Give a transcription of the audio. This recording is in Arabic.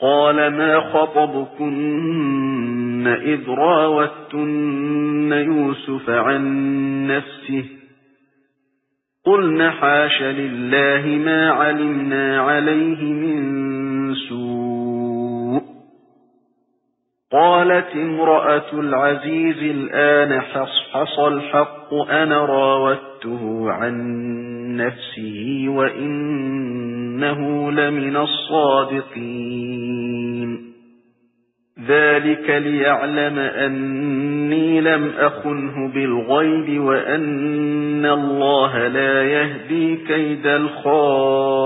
قال ما خطبكن إذ راوتن يوسف عن نفسه قلن حاش لله ما علمنا عليه من سوء قالت امرأة العزيز الآن حصحص الحق أنا راودته عن نفسه وإنه لمن الصادقين. ذلك ليعلم أني لم أخنه بالغيب وأن الله لا يهدي كيد الخائن